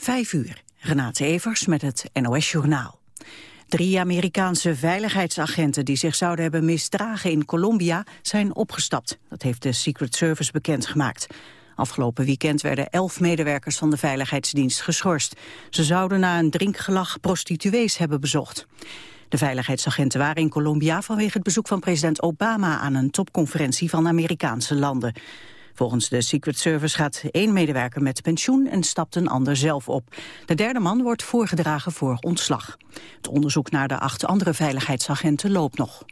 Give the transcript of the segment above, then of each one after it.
Vijf uur. Renate Evers met het NOS Journaal. Drie Amerikaanse veiligheidsagenten die zich zouden hebben misdragen in Colombia zijn opgestapt. Dat heeft de Secret Service bekendgemaakt. Afgelopen weekend werden elf medewerkers van de Veiligheidsdienst geschorst. Ze zouden na een drinkgelag prostituees hebben bezocht. De veiligheidsagenten waren in Colombia vanwege het bezoek van president Obama aan een topconferentie van Amerikaanse landen. Volgens de Secret Service gaat één medewerker met pensioen en stapt een ander zelf op. De derde man wordt voorgedragen voor ontslag. Het onderzoek naar de acht andere veiligheidsagenten loopt nog.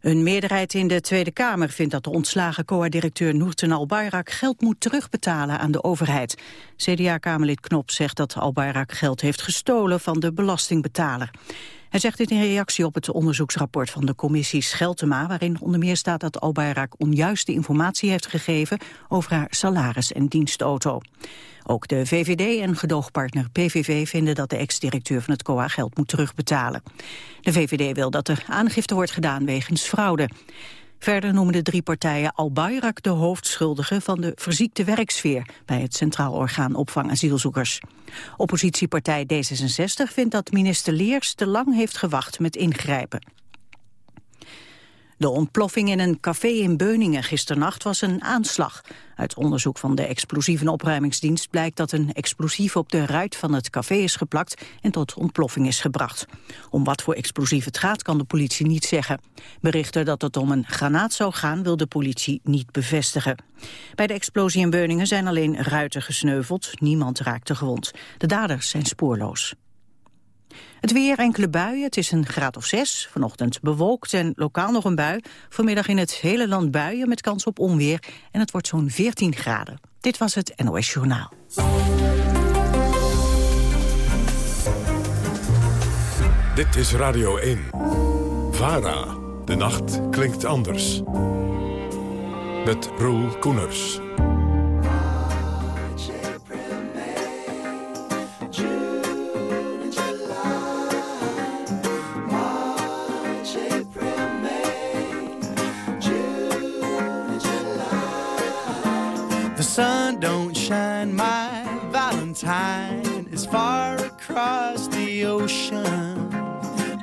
Een meerderheid in de Tweede Kamer vindt dat de ontslagen COA-directeur Noorten Al-Bayrak geld moet terugbetalen aan de overheid. CDA-Kamerlid Knop zegt dat Al-Bayrak geld heeft gestolen van de belastingbetaler. Hij zegt dit in reactie op het onderzoeksrapport van de commissie Scheltema... waarin onder meer staat dat Albayrak onjuiste informatie heeft gegeven... over haar salaris en dienstauto. Ook de VVD en gedoogpartner PVV vinden dat de ex-directeur van het COA geld moet terugbetalen. De VVD wil dat er aangifte wordt gedaan wegens fraude. Verder noemen de drie partijen Al-Bayrak de hoofdschuldige van de verziekte werksfeer bij het Centraal Orgaan Opvang Asielzoekers. Oppositiepartij D66 vindt dat minister Leers te lang heeft gewacht met ingrijpen. De ontploffing in een café in Beuningen gisternacht was een aanslag. Uit onderzoek van de explosievenopruimingsdienst blijkt dat een explosief op de ruit van het café is geplakt en tot ontploffing is gebracht. Om wat voor explosief het gaat kan de politie niet zeggen. Berichten dat het om een granaat zou gaan wil de politie niet bevestigen. Bij de explosie in Beuningen zijn alleen ruiten gesneuveld, niemand raakte gewond. De daders zijn spoorloos. Het weer, enkele buien, het is een graad of zes. Vanochtend bewolkt en lokaal nog een bui. Vanmiddag in het hele land buien met kans op onweer. En het wordt zo'n 14 graden. Dit was het NOS Journaal. Dit is Radio 1. VARA. De nacht klinkt anders. Met Roel Koeners. Sun don't shine, my Valentine is far across the ocean.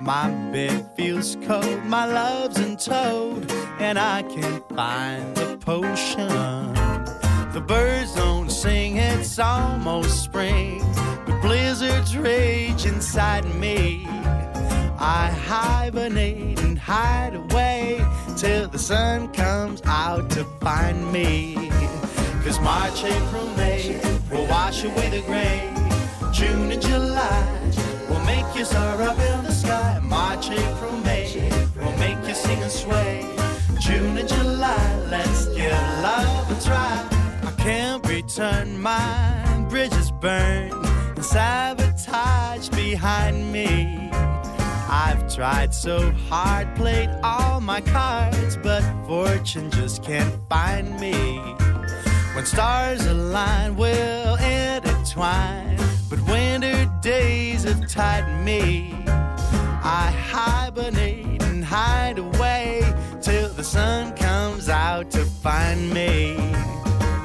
My bed feels cold, my love's in and I can't find the potion. The birds don't sing, it's almost spring, but blizzards rage inside me. I hibernate and hide away till the sun comes out to find me. Cause March, April, May will wash away the gray. June and July will make you soar up in the sky. March, April, May will make you sing and sway. June and July, let's give love a try. I can't return my bridges burned and sabotage behind me. I've tried so hard, played all my cards, but fortune just can't find me. When stars align, we'll intertwine. But winter days have tightened me. I hibernate and hide away till the sun comes out to find me.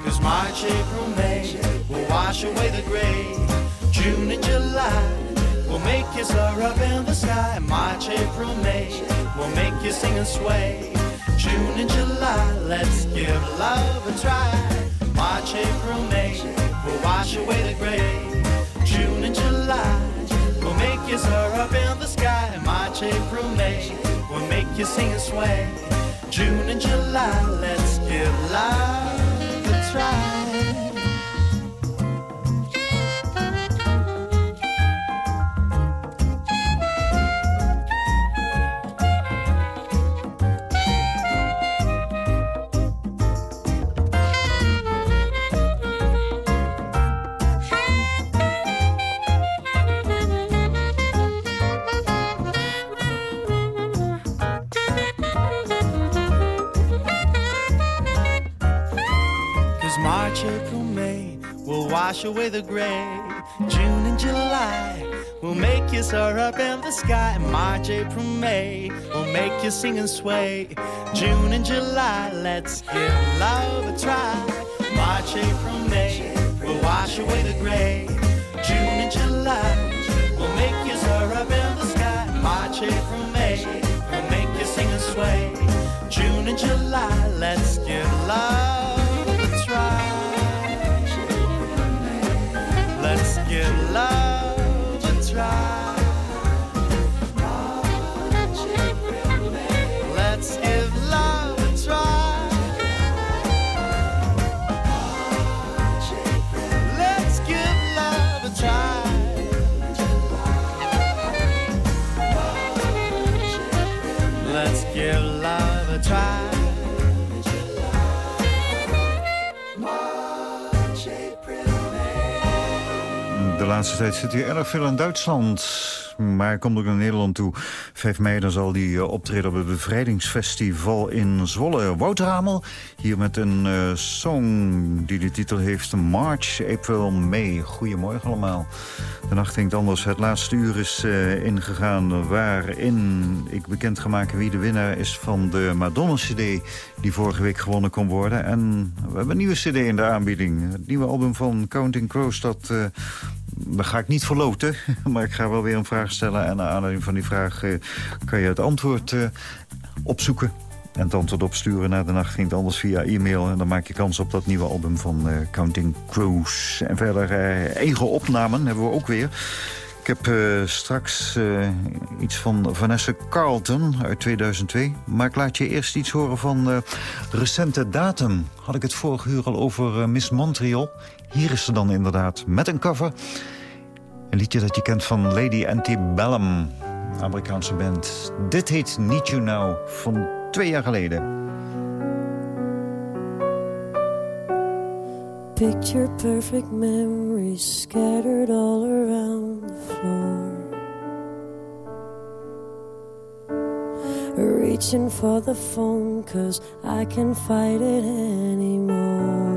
Cause March, April, May will wash away the gray. June and July will make you soar up in the sky. March, April, May will make you sing and sway. June and July, let's give love a try. March, April, May will wash away the gray. June and July will make you soar up in the sky. March, April, May will make you sing and sway. June and July, let's give love a try. wash away the gray. June and July will make you soar up in the sky. March, April, May will make you sing and sway. June and July, let's give love a try. March, April, May will wash away the gray. June and July will make you soar up in the sky. March, April, May will make you sing and sway. June and July, let's give love. Let's give love a try. De laatste tijd zit hier erg veel in Duitsland. Maar komt ook naar Nederland toe. 5 mei dan zal hij uh, optreden op het Bevrijdingsfestival in Zwolle. Wouter Hamel, hier met een uh, song die de titel heeft March, April, May. Goedemorgen allemaal. De nacht hinkt anders. Het laatste uur is uh, ingegaan waarin ik bekend ga maken wie de winnaar is van de Madonna-cd... die vorige week gewonnen kon worden. En we hebben een nieuwe cd in de aanbieding. Het nieuwe album van Counting Crows, dat daar ga ik niet verloten, maar ik ga wel weer een vraag stellen. En naar aanleiding van die vraag uh, kan je het antwoord uh, opzoeken. En het antwoord opsturen naar de nacht ging anders via e-mail. En dan maak je kans op dat nieuwe album van uh, Counting Crows. En verder eigen opnamen hebben we ook weer. Ik heb straks iets van Vanessa Carlton uit 2002. Maar ik laat je eerst iets horen van uh, recente datum. Had ik het vorige uur al over Miss Montreal. Hier is ze dan inderdaad met een cover. Een liedje dat je kent van Lady Antebellum, Amerikaanse band. Dit heet Need You Now, van twee jaar geleden. Picture perfect memories scattered all around the floor. Reaching for the phone cause I can't fight it anymore.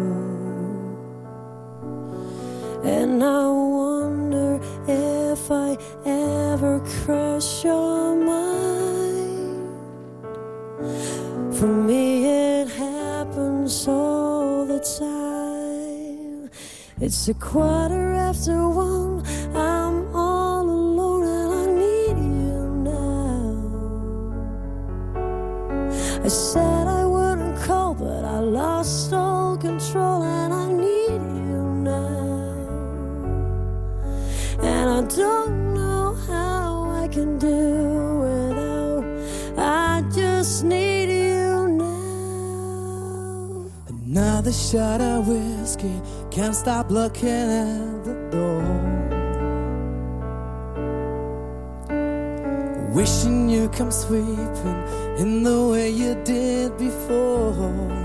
And I wonder if I ever cross your mind. For me, it happens all the time. It's a quarter after one. I'm all alone and I need you now. I said shot of whiskey, can't stop looking at the door. Wishing you come sweeping in the way you did before.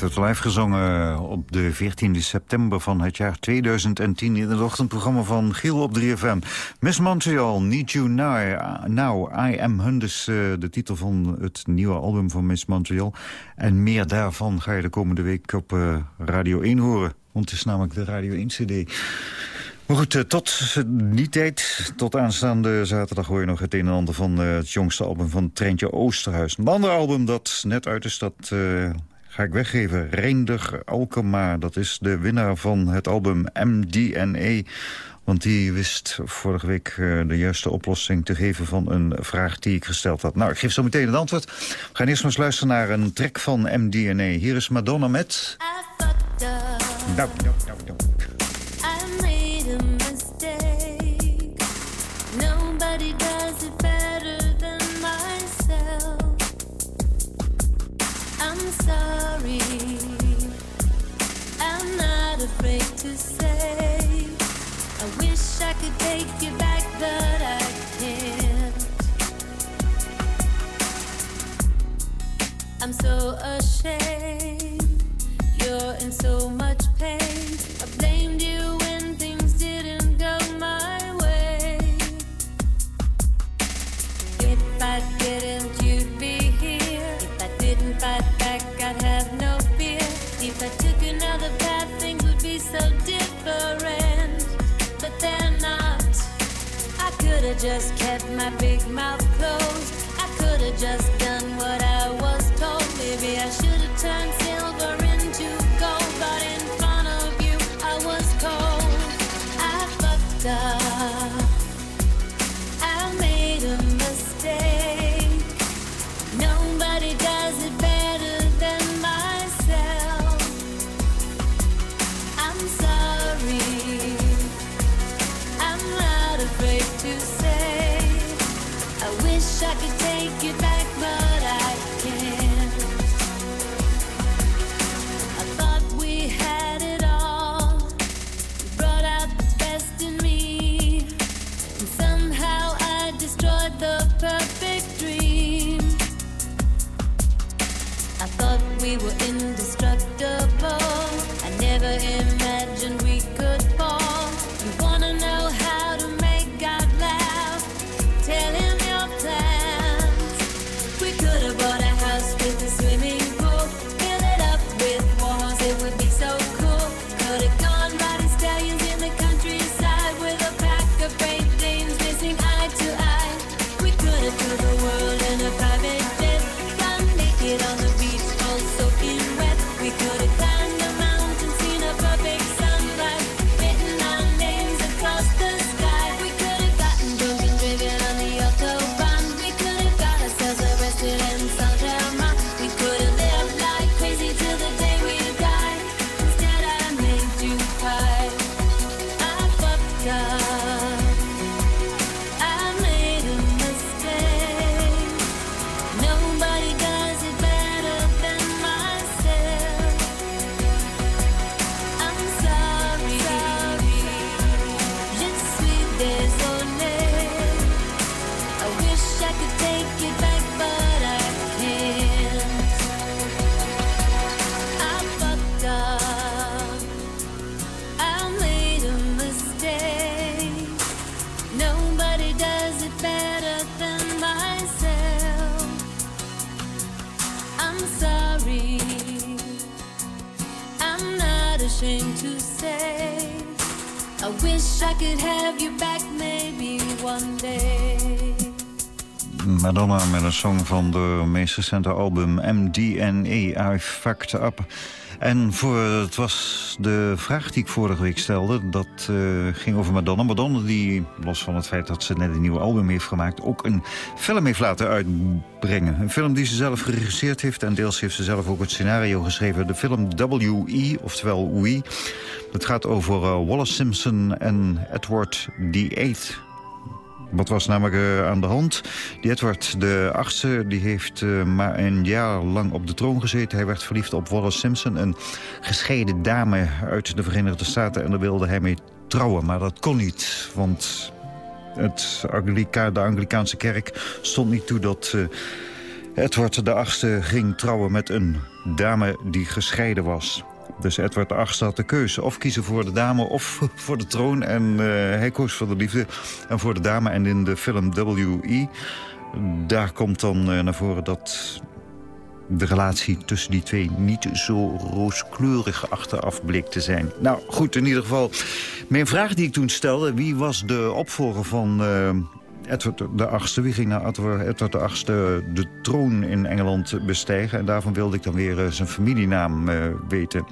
Wordt live gezongen op de 14 september van het jaar 2010... in het ochtendprogramma van Giel op 3FM. Miss Montreal, Need You Now, Now I Am Hun. Dus uh, de titel van het nieuwe album van Miss Montreal. En meer daarvan ga je de komende week op uh, Radio 1 horen. Want het is namelijk de Radio 1 CD. Maar goed, tot die tijd, tot aanstaande zaterdag... hoor je nog het een en ander van het jongste album van Trentje Oosterhuis. Een ander album dat net uit is, dat ga ik weggeven. Reinder Alkema, dat is de winnaar van het album MDNA. Want die wist vorige week uh, de juiste oplossing te geven van een vraag die ik gesteld had. Nou, ik geef zo meteen het antwoord. We gaan eerst maar eens luisteren naar een track van MDNA. Hier is Madonna met... Nou, nou, nou, nou. I'm so ashamed. You're in so much pain. I blamed you when things didn't go my way. If I didn't, you'd be here. If I didn't fight back, I'd have no fear. If I took another path, things would be so different. But they're not. I could have just kept my big mouth closed. I could have just van de meest recente album MDNA, I Fucked Up. En voor, het was de vraag die ik vorige week stelde, dat eh, ging over Madonna. Madonna die, los van het feit dat ze net een nieuw album heeft gemaakt... ook een film heeft laten uitbrengen. Een film die ze zelf geregisseerd heeft en deels heeft ze zelf ook het scenario geschreven. De film W.E., oftewel We. Het gaat over eh, Wallace Simpson en Edward VIII... Wat was namelijk eh, aan de hand? Die Edward de achtste die heeft eh, maar een jaar lang op de troon gezeten. Hij werd verliefd op Wallace Simpson, een gescheiden dame uit de Verenigde Staten. En daar wilde hij mee trouwen, maar dat kon niet. Want het Anglica, de Anglikaanse kerk stond niet toe dat... eh, Edward de achtste ging trouwen met een dame die gescheiden was. Dus Edward VIII had de keuze. Of kiezen voor de dame of voor de troon. En eh, hij koos voor de liefde en voor de dame. En in de film W.E. daar komt dan eh, naar voren dat de relatie tussen die twee niet zo rooskleurig achteraf bleek te zijn. Nou goed, in ieder geval, mijn vraag die ik toen stelde... wie was de opvolger van eh, Edward de Achtste. Wie ging naar Edward, de Achtste de troon in Engeland bestijgen? En daarvan wilde ik dan weer eh, zijn familienaam uh, weten.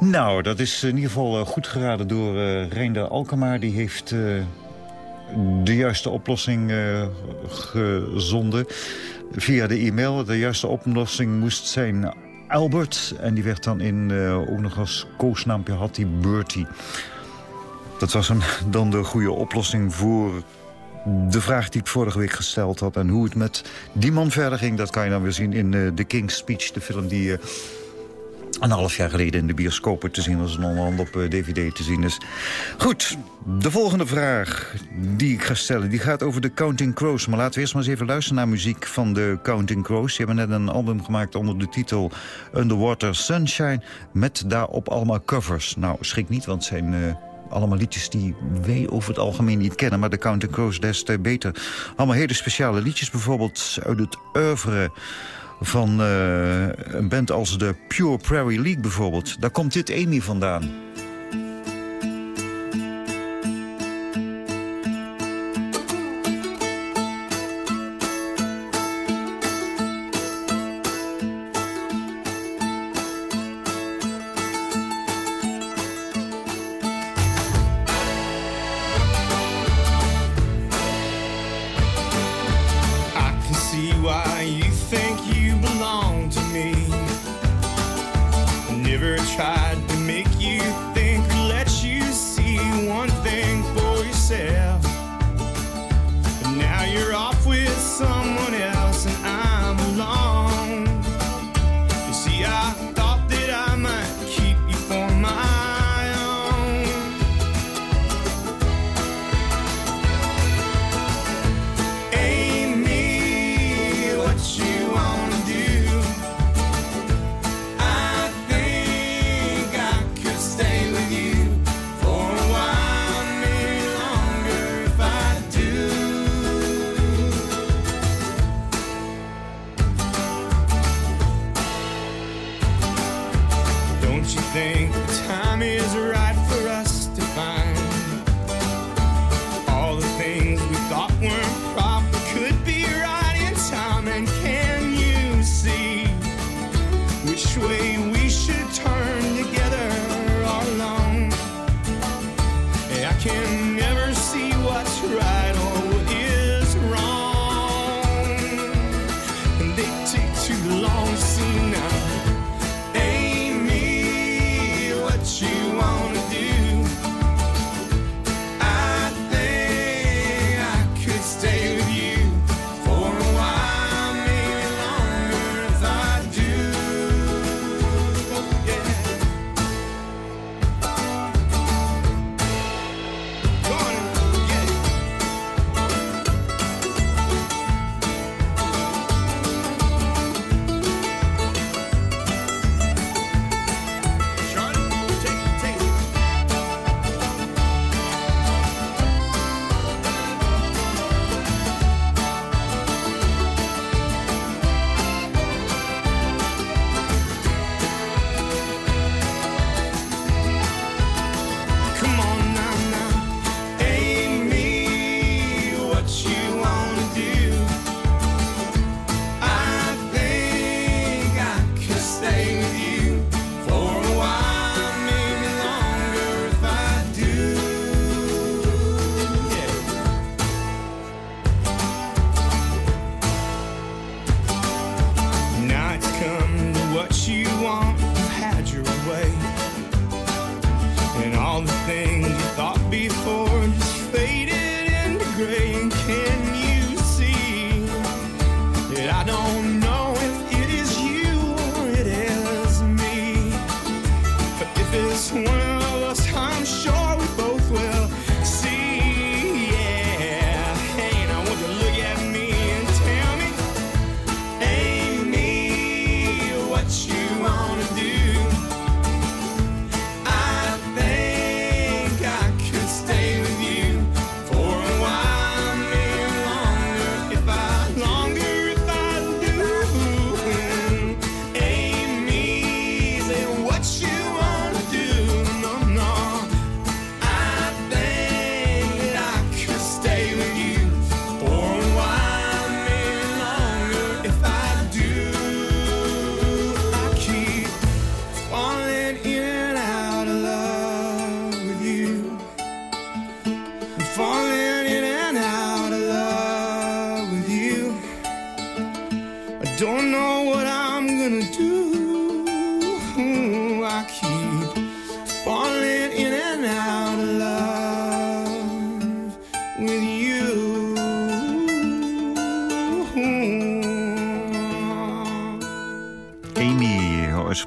Nou, dat is in ieder geval uh, goed geraden door Reinder Alkemaar. Die heeft de juiste oplossing gezonden via de e-mail. De juiste oplossing moest zijn Albert. En die werd dan in, ook nog als koosnaampje had die Bertie. Dat was een, dan de goede oplossing voor de vraag die ik vorige week gesteld had. En hoe het met die man verder ging, dat kan je dan weer zien in uh, The King's Speech. De film die uh, een half jaar geleden in de bioscopen te zien was. En onderhand op DVD eh, te zien is. Goed, de volgende vraag die ik ga stellen, die gaat over de Counting Crows. Maar laten we eerst maar eens even luisteren naar muziek van de Counting Crows. Die hebben net een album gemaakt onder de titel Underwater Sunshine. Met daarop allemaal covers. Nou, schrik niet, want zijn allemaal liedjes die wij over het algemeen niet kennen... maar de Counting Crows des te beter. Allemaal hele speciale liedjes, bijvoorbeeld uit het oeuvre van uh, een band als de Pure Prairie League bijvoorbeeld. Daar komt dit Amy vandaan.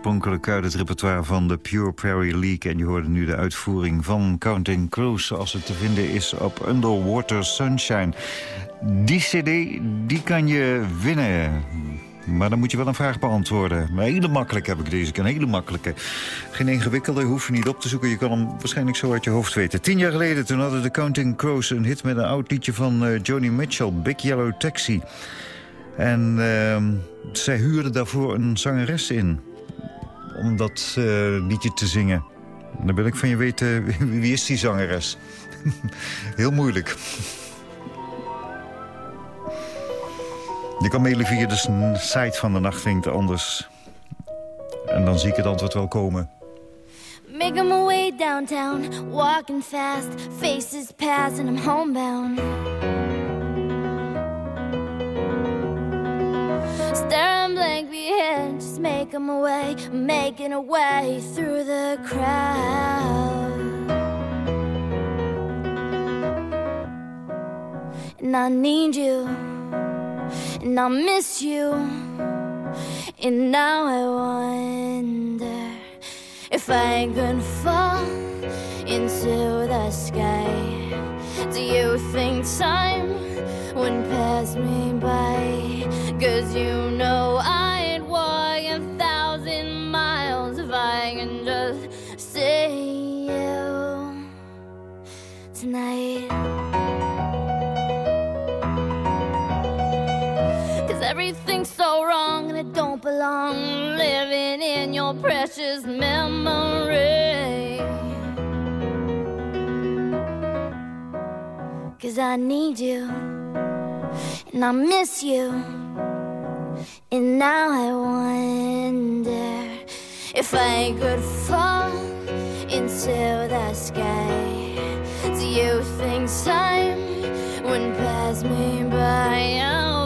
Oorspronkelijk uit het repertoire van de Pure Prairie League. En je hoorde nu de uitvoering van Counting Crows... zoals het te vinden is op Underwater Sunshine. Die cd, die kan je winnen. Maar dan moet je wel een vraag beantwoorden. Een hele makkelijke heb ik deze een hele makkelijke. Geen ingewikkelde, hoef je niet op te zoeken. Je kan hem waarschijnlijk zo uit je hoofd weten. Tien jaar geleden, toen hadden de Counting Crows een hit met een oud liedje van uh, Joni Mitchell. Big Yellow Taxi. En uh, zij huurde daarvoor een zangeres in. Om dat uh, liedje te zingen. Dan wil ik van je weten, wie is die zangeres? Heel moeilijk. Je kan mailen via de site van de Nacht Anders. En dan zie ik het antwoord wel komen. Making my way downtown, walking fast, faces pass and I'm homebound. Staring blankly ahead, just making my way, making a way through the crowd. And I need you. and I miss you. And now I wonder if I could fall into the sky. Do you think time would pass me by? Cause you precious memory. Cause I need you and I miss you. And now I wonder if I could fall into the sky. Do you think time would pass me by?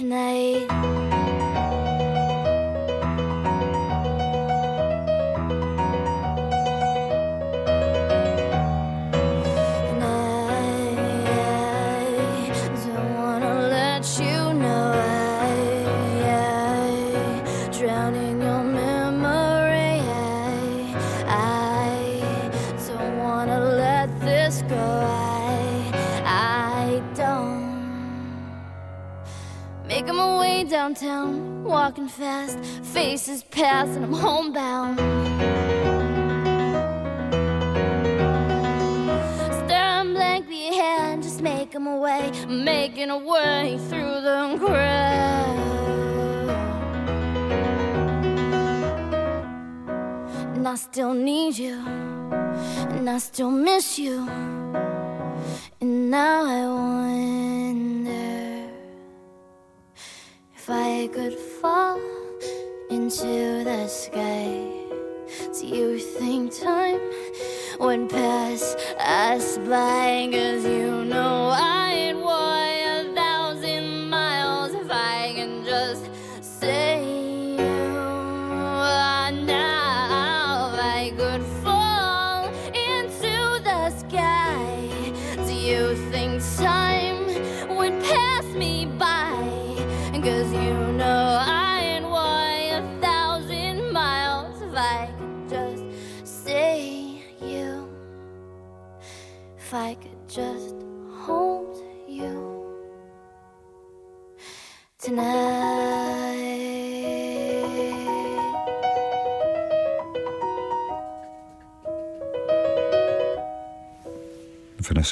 Tonight. Downtown, walking fast, faces pass, and I'm homebound. Staring blankly ahead, just making my way, making a way through the crowd. And I still need you, and I still miss you, and now I wonder. Could fall into the sky, do you think time would pass us by? Cause you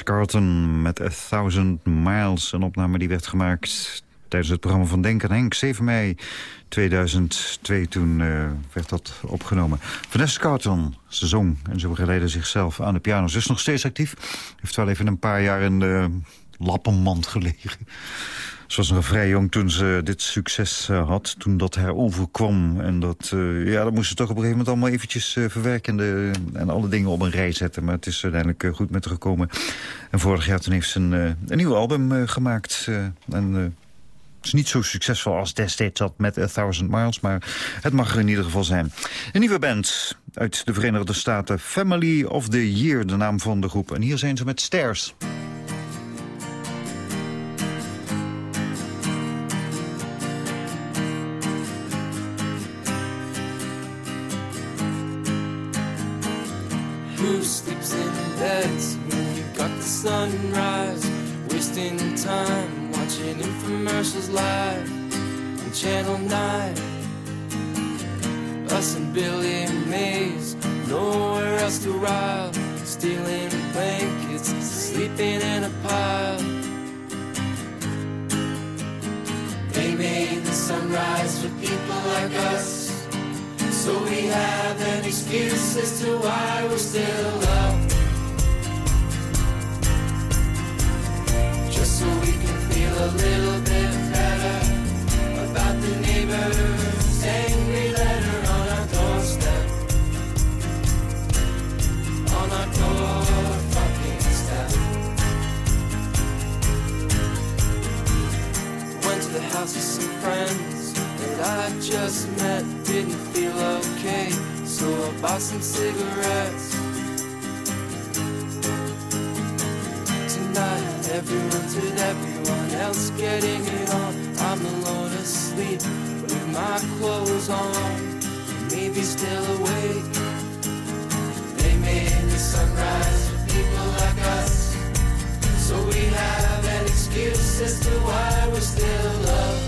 Carlton met A Thousand Miles. Een opname die werd gemaakt tijdens het programma van Denk aan Henk. 7 mei 2002, toen uh, werd dat opgenomen. Vanessa Carton, ze zong en ze begeleidde zichzelf aan de piano. Ze nog steeds actief. Heeft wel even een paar jaar in de, lappenmand gelegen. Ze was nog vrij jong toen ze dit succes eh, had, toen dat haar overkwam. En dat, uh, ja, dat moest ze toch op een gegeven moment allemaal eventjes uh, verwerken... De, en alle dingen op een rij zetten. Maar het is uiteindelijk goed met haar gekomen. En vorig jaar toen heeft ze een, een nieuw album gemaakt. en het is niet zo succesvol als destijds dat met A Thousand Miles... maar het mag er in ieder geval zijn. Een nieuwe band uit de Verenigde Staten. Family of the Year, de naam van de groep. En hier zijn ze met Stairs. Who sleeps in beds when you got the sunrise? Wasting time watching infomercials live on Channel 9. Us and Billy Mays, nowhere else to ride. Stealing blankets, sleeping in a pile. They made the sunrise for people like us. So we have an excuse as to why we're still up. Just so we can feel a little bit better about the neighbor's angry letter on our doorstep. On our door fucking step. Went to the house with some friends that I just met. Didn't feel okay, so I bought some cigarettes. Tonight, everyone did everyone else getting it on. I'm alone asleep with my clothes on, maybe still awake. They made the sunrise for people like us, so we have an excuse as to why we're still up.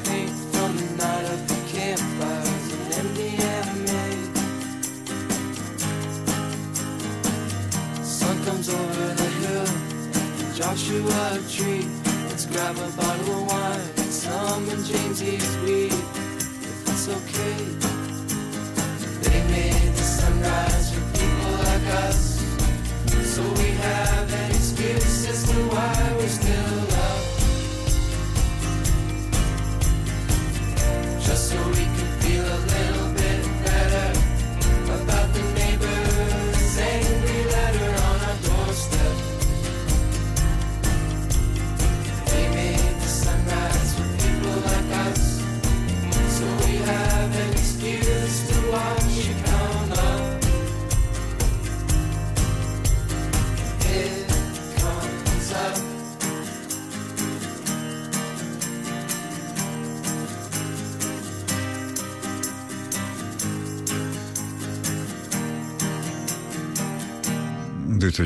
Joshua tree. Let's grab a bottle of wine and some and James's weed, if it's okay. They made the sunrise for people like us, so we have an excuse as to why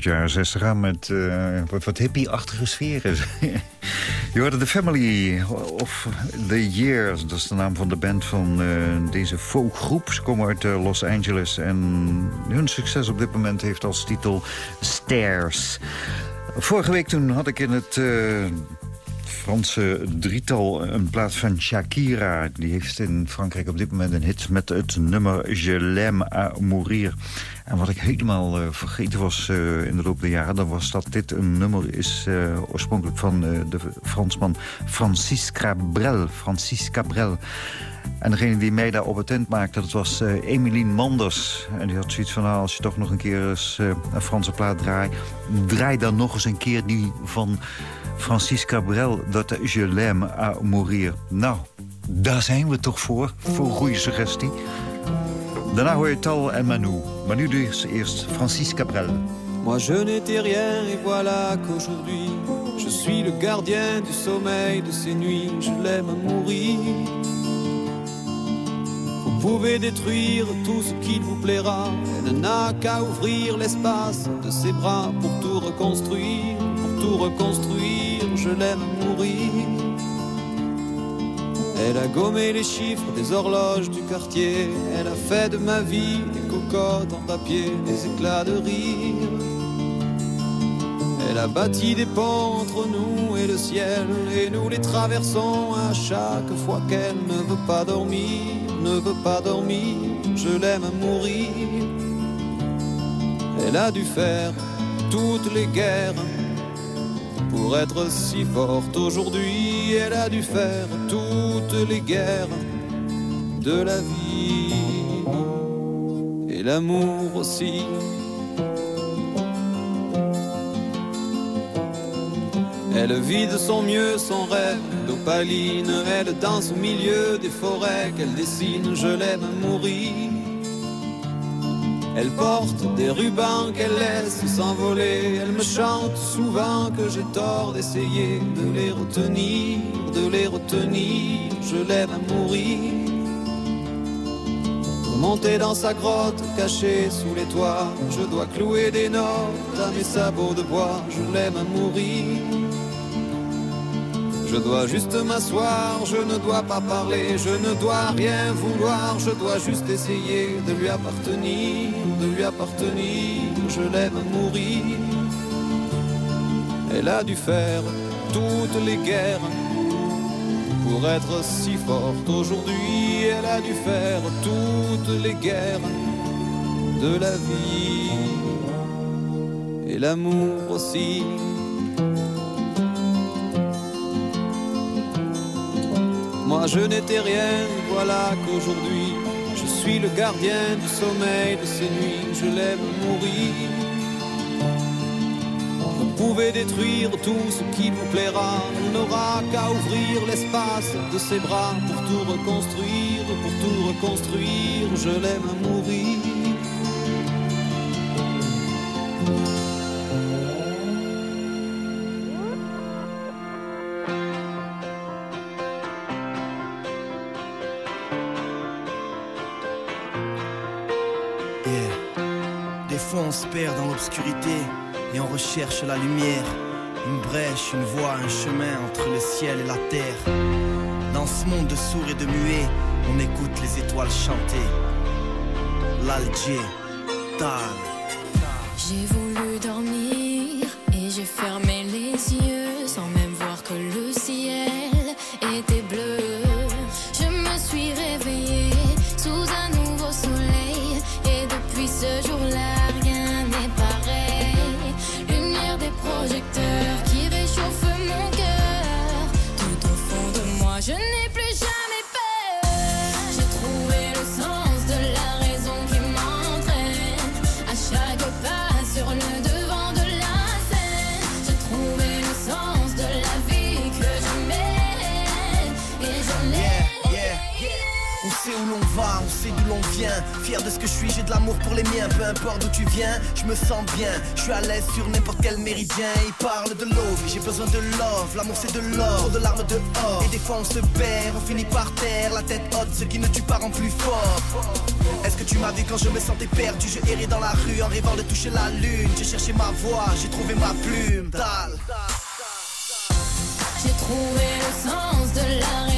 Jaren 60 aan met eh, wat, wat hippie-achtige sferen. Je hoorde The Family of the Years. Dat is de naam van de band van eh, deze folkgroep. Ze komen uit eh, Los Angeles. En hun succes op dit moment heeft als titel Stairs. Vorige week toen had ik in het... Franse drietal een plaats van Shakira. Die heeft in Frankrijk op dit moment een hit met het nummer Je l'aime à mourir. En wat ik helemaal eh, vergeten was eh, in de loop der jaren... dan was dat dit een nummer is eh, oorspronkelijk van de Fransman Francis Cabrel. Francis Cabrel. En degene die mij daarop attent maakte, dat was eh Emeline Manders. En die had zoiets van, nou, als je toch nog een keer eens, een Franse plaat draait... draai dan nog eens een keer die van Francis Cabrel, dat Je l'aime à mourir. Nou, daar zijn we toch voor, voor goede suggestie. Daarna hoor je Tal en Manu. Maar nu dus eerst Francis Cabrel. Moi je n'étais rien et voilà qu'aujourd'hui Je suis le gardien du sommeil de ces nuits Je l'aime à mourir Vous pouvez détruire tout ce qu'il vous plaira Elle n'a qu'à ouvrir l'espace de ses bras Pour tout reconstruire, pour tout reconstruire Je l'aime mourir Elle a gommé les chiffres des horloges du quartier. Elle a fait de ma vie des cocottes en papier, des éclats de rire. Elle a bâti des ponts entre nous et le ciel, et nous les traversons à chaque fois qu'elle ne veut pas dormir, ne veut pas dormir. Je l'aime mourir. Elle a dû faire toutes les guerres pour être si forte aujourd'hui. Elle a dû faire toutes les guerres de la vie et l'amour aussi. Elle vit de son mieux son rêve d'opaline. Elle danse au milieu des forêts qu'elle dessine. Je l'aime mourir. Elle porte des rubans qu'elle laisse s'envoler. Elle me chante souvent que j'ai tort d'essayer de les retenir, de les retenir. Je l'aime à mourir. Pour monter dans sa grotte cachée sous les toits, je dois clouer des notes à mes sabots de bois. Je l'aime à mourir. Je dois juste m'asseoir, je ne dois pas parler, je ne dois rien vouloir, je dois juste essayer de lui appartenir, de lui appartenir, je l'aime mourir. Elle a dû faire toutes les guerres pour être si forte aujourd'hui, elle a dû faire toutes les guerres de la vie et l'amour aussi. Je n'étais rien, voilà qu'aujourd'hui je suis le gardien du sommeil de ces nuits, je l'aime mourir. Vous pouvez détruire tout ce qui vous plaira, on n'aura qu'à ouvrir l'espace de ses bras pour tout reconstruire, pour tout reconstruire, je l'aime mourir. Et on recherche la lumière. Une brèche, une voie, un chemin entre le ciel et la terre. Dans ce monde de sourds et de muets, on écoute les étoiles chanter. L'Alger, Tal. J'ai on sait d'où l'on vient. Fier de ce que je suis, j'ai de l'amour pour les miens. Peu importe d'où tu viens, je me sens bien. Je suis à l'aise sur n'importe quel méridien. Il parle de l'eau, j'ai besoin de love. L'amour c'est de l'or, trop de larmes dehors. Et des fois on se perd, on finit par terre. La tête haute, ce qui ne tue pas rend plus fort. Est-ce que tu m'as vu quand je me sentais perdu Je errais dans la rue en rêvant de toucher la lune? J'ai cherché ma voix, j'ai trouvé ma plume. J'ai trouvé le sens de la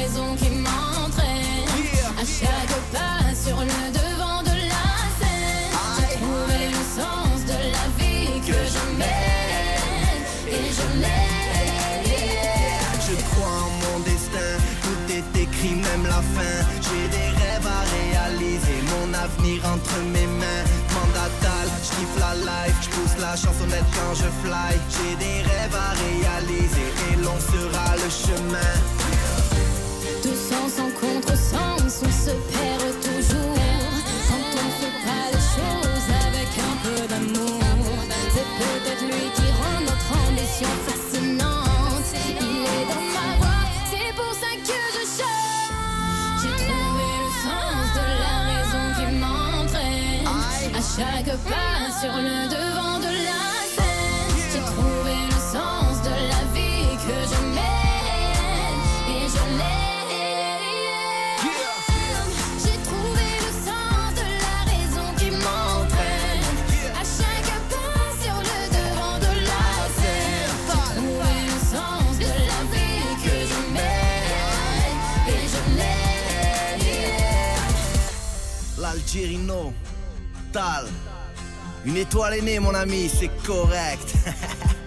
sur le devant de la scène. J'ai trouvé le sens de la vie que je mène et je l'aime. Je crois en mon destin, tout est écrit, même la fin. J'ai des rêves à réaliser, mon avenir entre mes mains. Mandatal, je kiffe la life, je pousse la chansonnette quand je fly. J'ai des rêves à réaliser et l'on sera le chemin. Tout sens en contresens, on se perd fascinante. Il est dans ma voix, c'est pour ça que je chante. J'ai trouvé le sens de la raison qui m'entraîne à chaque pas sur le devant de la Une étoile est née, mon ami, c'est correct.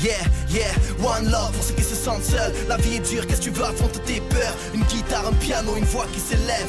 Yeah, yeah, one love pour ceux qui se sentent seuls. La vie est dure, qu'est-ce que tu veux? Affronter tes peurs Une guitare, un piano, une voix qui s'élève.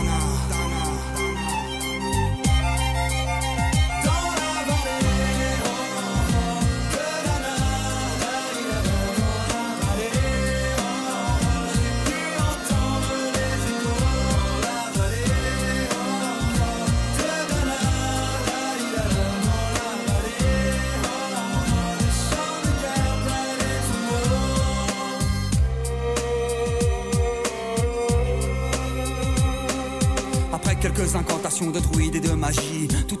Incantations de et de magie, tout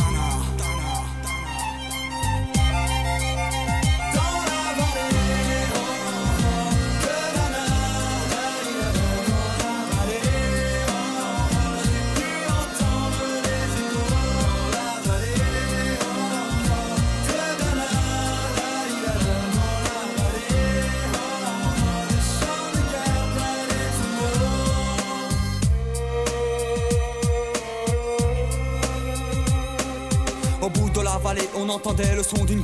son d'une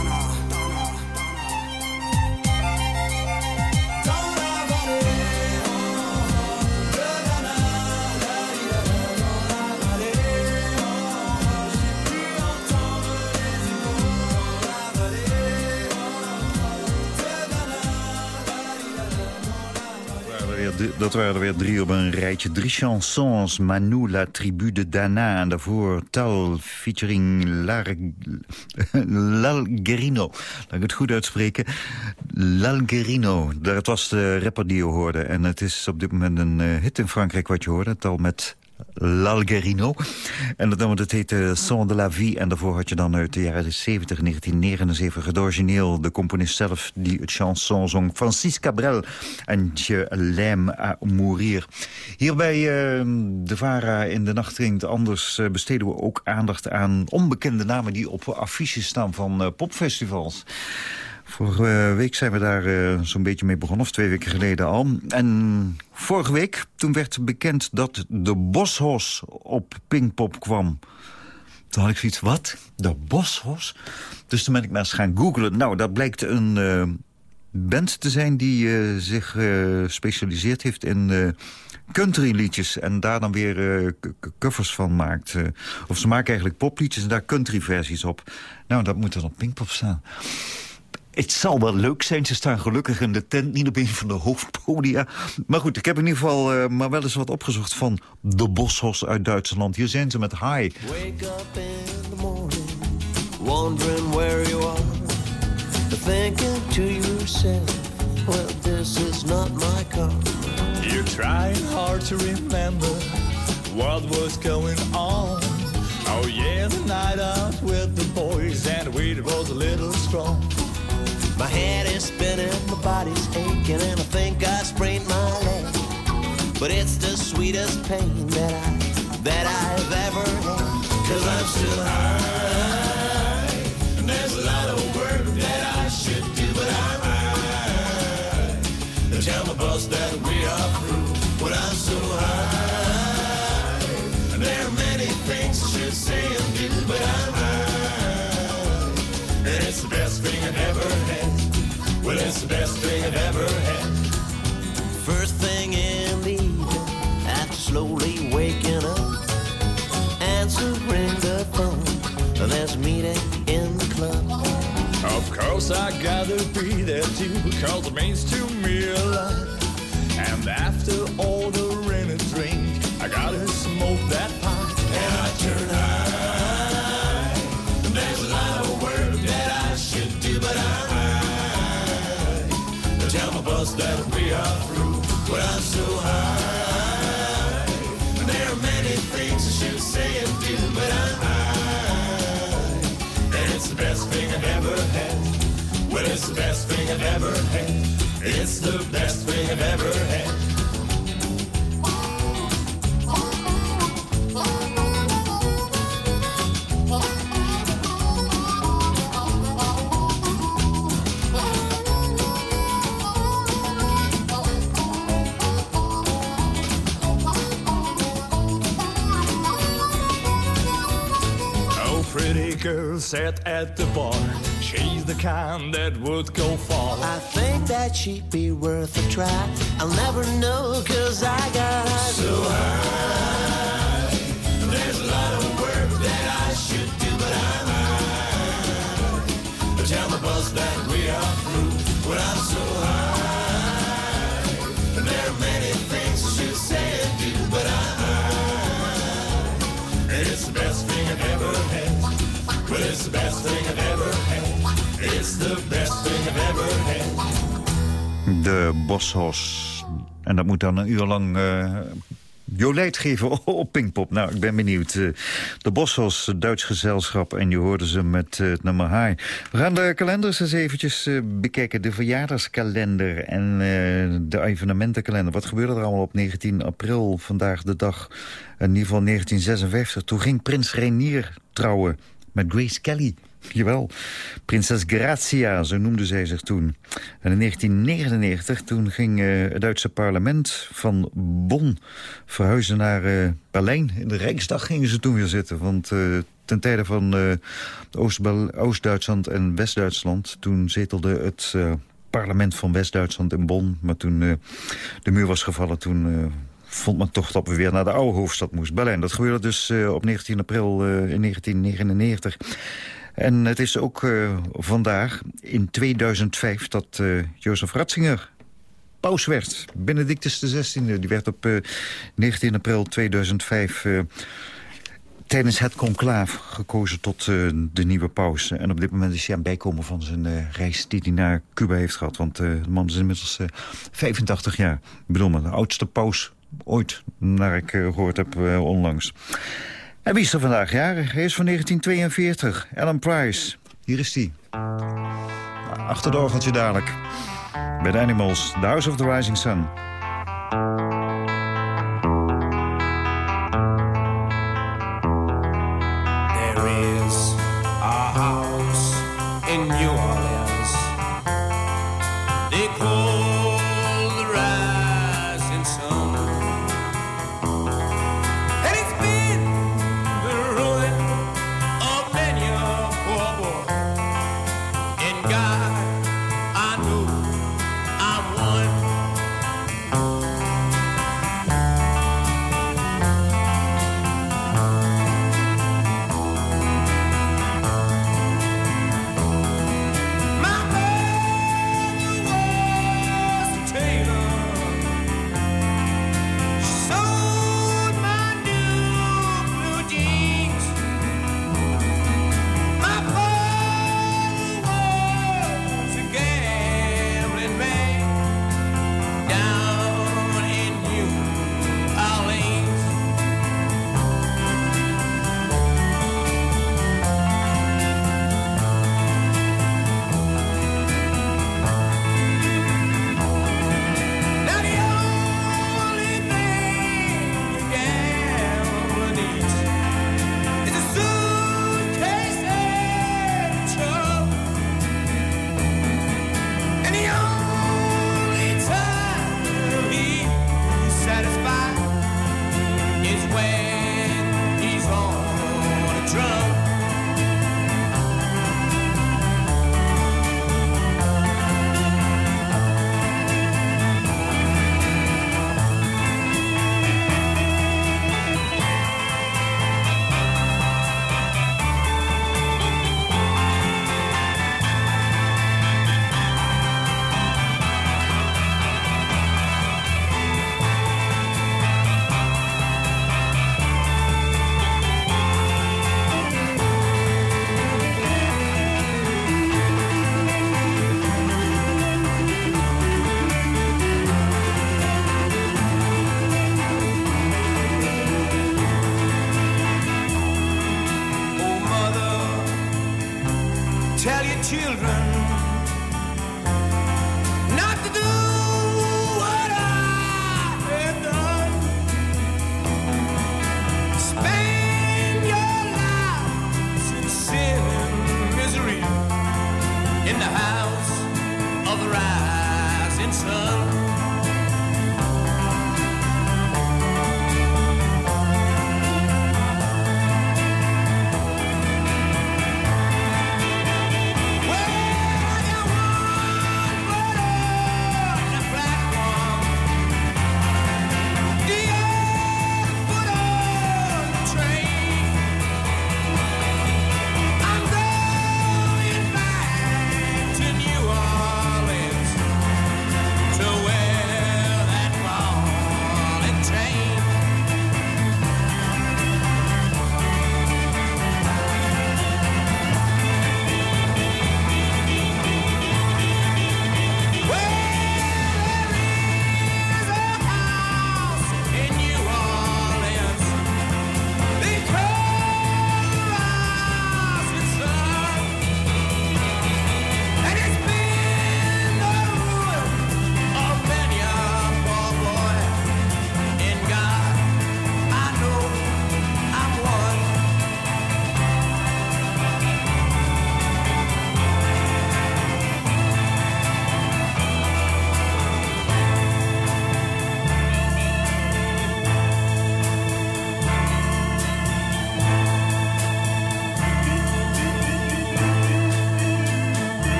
Dat waren er weer drie op een rijtje. Drie chansons. Manu, La Tribu de Dana. En daarvoor Tal featuring Lalgerino. Laat ik het goed uitspreken. Lalgerino. Dat was de rapper die je hoorde. En het is op dit moment een eh, hit in Frankrijk wat je hoorde. Tal met L'Algerino. En dat nummer dat heet Son de la Vie. En daarvoor had je dan uit de jaren 70, 1979... het origineel, de componist zelf die het chanson zong... Francis Cabrel en Je l'aime à mourir. Hier bij uh, de VARA in de nacht dringt anders... Uh, besteden we ook aandacht aan onbekende namen... die op affiches staan van popfestivals. Vorige week zijn we daar uh, zo'n beetje mee begonnen, of twee weken geleden al. En vorige week, toen werd bekend dat de Boshos op Pinkpop kwam. Toen had ik zoiets, wat? De Boshos? Dus toen ben ik maar eens gaan googlen. Nou, dat blijkt een uh, band te zijn die uh, zich specialiseert heeft in countryliedjes. En daar dan weer covers van maakt. of ze maken eigenlijk popliedjes en daar countryversies op. Nou, dat moet dan op Pinkpop staan. Het zal wel leuk zijn. Ze staan gelukkig in de tent, niet op een van de hoofdpodia. Maar goed, ik heb in ieder geval uh, maar wel eens wat opgezocht van de Boshos uit Duitsland. Hier zijn ze met Hi. Wake up in the morning, wondering where you are. Thinking to yourself, well, this is not my car. You're trying hard to remember what was going on. Oh yeah, the night out with the boys and we was a little strong. My head is spinning, my body's aching, and I think I sprained my leg. But it's the sweetest pain that I that I've ever had. Cause I'm still high. And there's a lot of work that I should do, but I'm high. Tell my boss that we are through. But I'm so high. There are many things I should say and do, but I'm it's the best thing I've ever had. First thing in the evening, after slowly waking up, answering the phone. There's a meeting in the club. Of course, I gotta be there too, because it means to me a lot. And after ordering a drink, I gotta smoke that pot. And I turn high. Tell that we are through, but I'm so high. There are many things I should say and do, but I'm high. And it's the best thing I've ever had. Well, it's the best thing I've ever had. It's the best thing I've ever had. Sat at the bar. She's the kind that would go far. I think that she'd be worth a try. I'll never know, cause I got so high. There's a lot of work that I should do, but I'm high. Tell my boss that we are through, but I'm so De Boshos. En dat moet dan een uur lang uh, Jolijt geven op Pinkpop. Nou, ik ben benieuwd. Uh, de Boshos, Duits gezelschap. En je hoorde ze met uh, het nummer High. We gaan de kalenders eens eventjes bekijken. De verjaardagskalender en de evenementenkalender. Wat gebeurde er allemaal op 19 april? Vandaag de dag, in ieder geval 1956. Toen ging prins Reinier trouwen met Grace Kelly. Jawel, prinses Grazia, zo noemde zij zich toen. En in 1999, toen ging uh, het Duitse parlement van Bonn verhuizen naar uh, Berlijn. In de Rijksdag gingen ze toen weer zitten, want... Uh, ten tijde van Oost-Duitsland en West-Duitsland... toen zetelde het parlement van West-Duitsland in Bonn. Maar toen de muur was gevallen, toen vond men toch dat we weer naar de oude hoofdstad moesten. Berlijn. Dat gebeurde dus op 19 april uh, in 1999. En het is ook eh, vandaag in 2005 dat uh, Jozef Ratzinger paus werd. Benedictus XVI, die werd op eh, 19 april 2005 tijdens het conclaaf gekozen tot de nieuwe paus. En op dit moment is hij aan het bijkomen van zijn reis die hij naar Cuba heeft gehad. Want de man is inmiddels 85 jaar. Ik bedoel, de oudste paus ooit, naar ik gehoord heb onlangs. En wie is er vandaag jarig? Hij is van 1942, Alan Price. Hier is hij. Achter het orgeltje dadelijk. Bij de Animals, The House of the Rising Sun.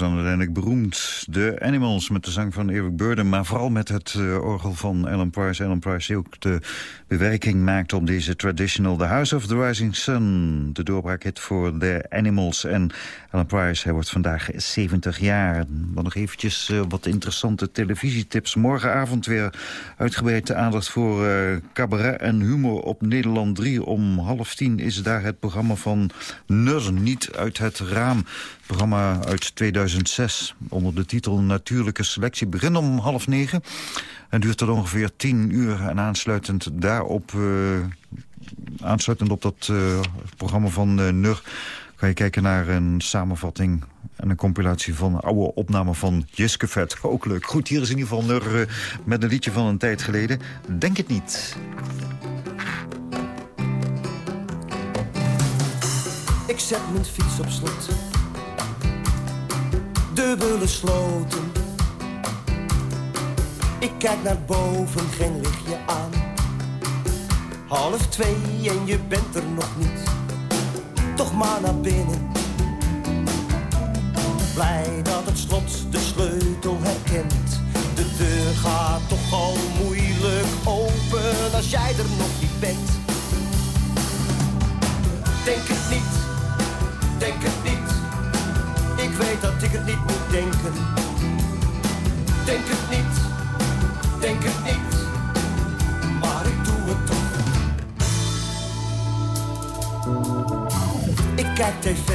Dan uiteindelijk beroemd. De Animals met de zang van Eric Burden... maar vooral met het uh, orgel van Alan Price. Alan Price die ook de bewerking maakte op deze traditional... The House of the Rising Sun. De doorbraakhit voor de Animals. En Alan Price, hij wordt vandaag 70 jaar. Dan nog eventjes uh, wat interessante televisietips. Morgenavond weer uitgebreid aandacht voor uh, cabaret en humor op Nederland 3. Om half tien is daar het programma van Nur, niet uit het raam programma uit 2006 onder de titel Natuurlijke Selectie. Begint om half negen en duurt tot ongeveer tien uur. En aansluitend daarop, uh, aansluitend op dat uh, programma van uh, NUR... kan je kijken naar een samenvatting en een compilatie van oude opnamen van Jiske Vet. Ook leuk. Goed, hier is in ieder geval NUR met een liedje van een tijd geleden. Denk het niet. Ik zet mijn fiets op slot dubbele sloten. Ik kijk naar boven, geen lichtje aan. Half twee en je bent er nog niet. Toch maar naar binnen. Blij dat het slot de sleutel herkent. De deur gaat toch al moeilijk open als jij er nog niet bent. Denk het niet, denk het weet dat ik het niet moet denken. Denk het niet, denk het niet, maar ik doe het toch. Ik kijk tv,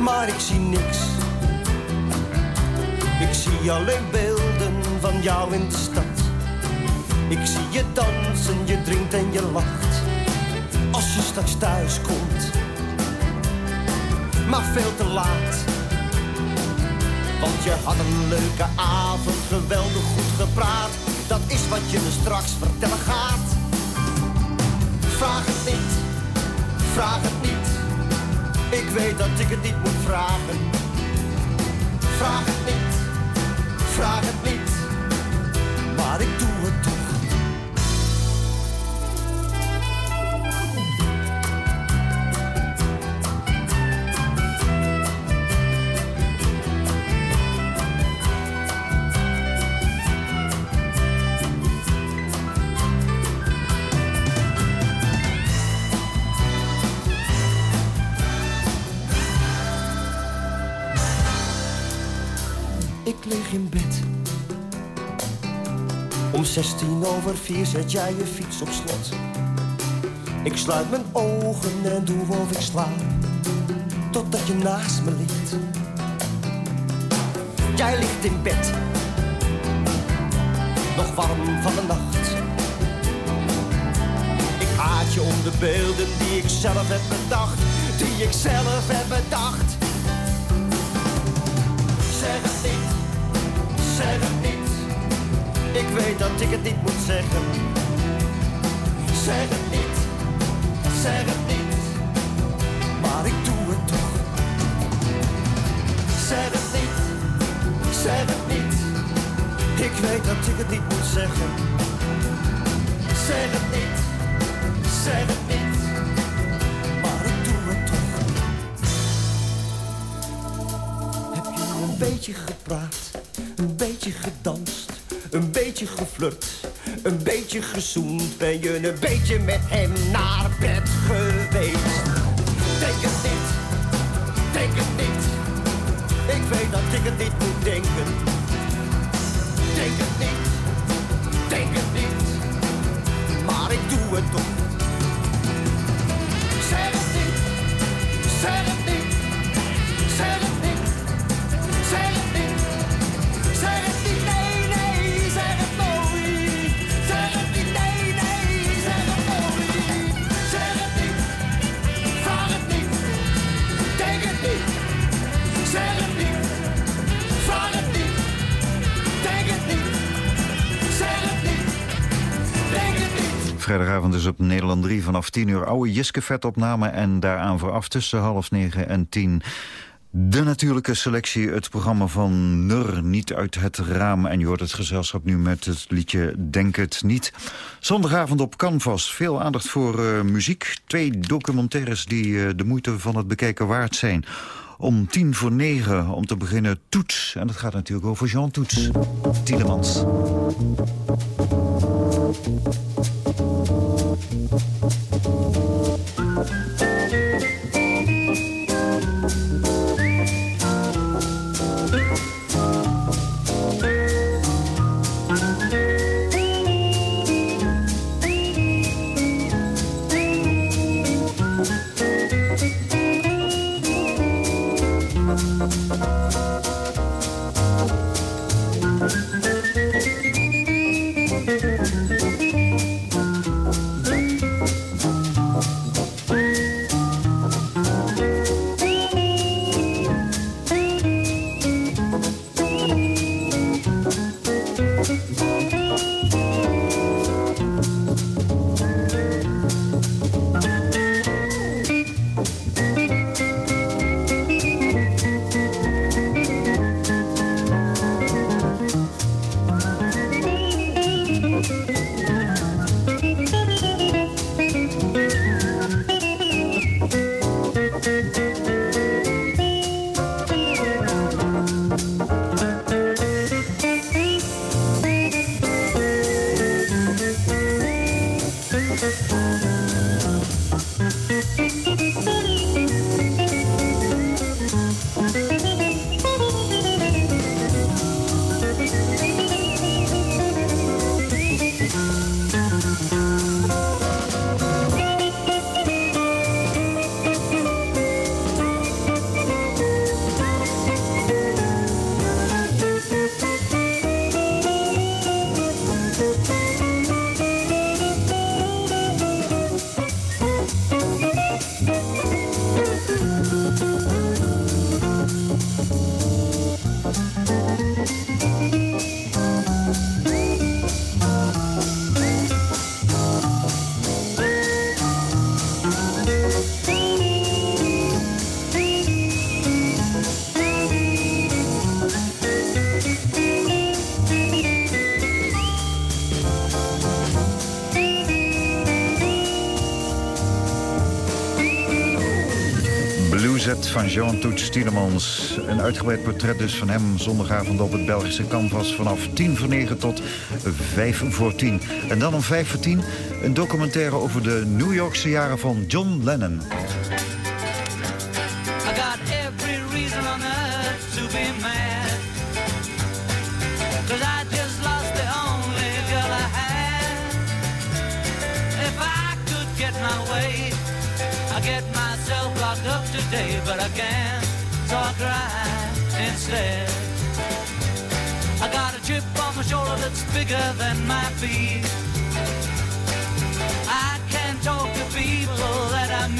maar ik zie niks. Ik zie alleen beelden van jou in de stad. Ik zie je dansen, je drinkt en je lacht. Als je straks thuis komt maar veel te laat. Want je had een leuke avond, geweldig goed gepraat. Dat is wat je me straks vertellen gaat. Vraag het niet, vraag het niet. Ik weet dat ik het niet moet vragen. Vraag het niet, vraag het niet. Maar ik doe het toch. In bed. Om 16 over 4 zet jij je fiets op slot. Ik sluit mijn ogen en doe of ik slaap. Totdat je naast me ligt. Jij ligt in bed. Nog warm van de nacht. Ik haat je om de beelden die ik zelf heb bedacht. Die ik zelf heb bedacht. Weet dat ik het niet moet zeggen. Zeg het niet, zeg het niet. Maar ik doe het toch. Zeg het niet, zeg het niet. Ik weet dat ik het niet moet zeggen. Zeg het niet, zeg het niet. Maar ik doe het toch. Heb je een beetje gepraat, een beetje gedanst, een beetje geflirt, een beetje gezoend? Ben je een beetje met hem naar bed geweest? Vrijdagavond is op Nederland 3 vanaf 10 uur oude Jiske vetopname... en daaraan vooraf tussen half 9 en 10... De natuurlijke selectie, het programma van Nur, niet uit het raam. En je hoort het gezelschap nu met het liedje Denk het niet. Zondagavond op Canvas, veel aandacht voor uh, muziek. Twee documentaires die uh, de moeite van het bekijken waard zijn. Om tien voor negen, om te beginnen, Toets. En dat gaat natuurlijk over Jean Toets. Tielemans. Thank you. Jean Toets Tielemans. Een uitgebreid portret dus van hem zondagavond op het Belgische canvas... vanaf 10 voor 9 tot 5 voor 10. En dan om 5 voor 10 een documentaire over de New Yorkse jaren van John Lennon.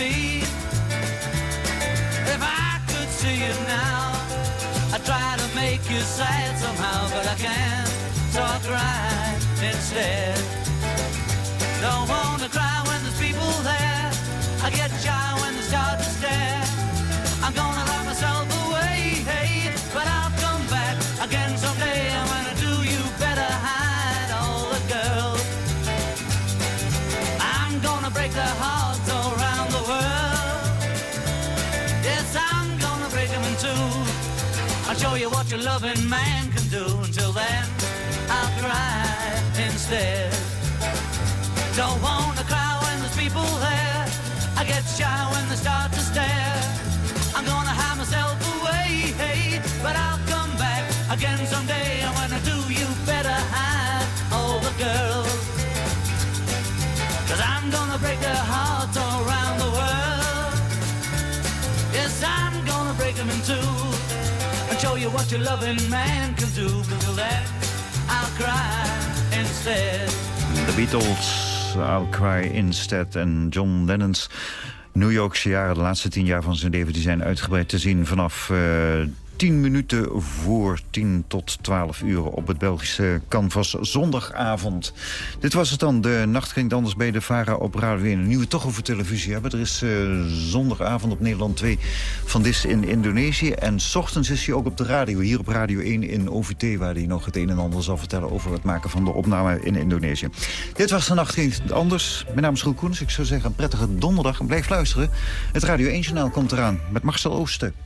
I. If I could see you now, I'd try to make you sad somehow, but I can't, so I cry instead. Don't wanna cry when there's people there. I get shy show you what your loving man can do. Until then, I'll cry instead. Don't wanna cry when there's people there. I get shy when they start to stare. I'm gonna hide myself away, hey, but I'll come back again someday. And when I do, you better hide all the girls. Cause I'm gonna break their hearts all around the world. Yes, I'm gonna break them in two show you what your loving man can do. I'll cry instead. De Beatles, I'll Cry Instead en John Lennon's New Yorkse jaren, de laatste tien jaar van zijn leven... die zijn uitgebreid te zien vanaf eh 10 minuten voor 10 tot 12 uur op het Belgische Canvas zondagavond. Dit was het dan. De nacht ging anders bij de VARA op Radio 1. Nu we het toch over televisie hebben. Er is eh, zondagavond op Nederland 2 van Dis in Indonesië. En s ochtends is hij ook op de radio. Hier op Radio 1 in OVT. Waar hij nog het een en ander zal vertellen over het maken van de opname in Indonesië. Dit was de nacht ging anders. Mijn naam is Roel Koens. Ik zou zeggen een prettige donderdag. Blijf luisteren. Het Radio 1 journaal komt eraan met Marcel Oosten.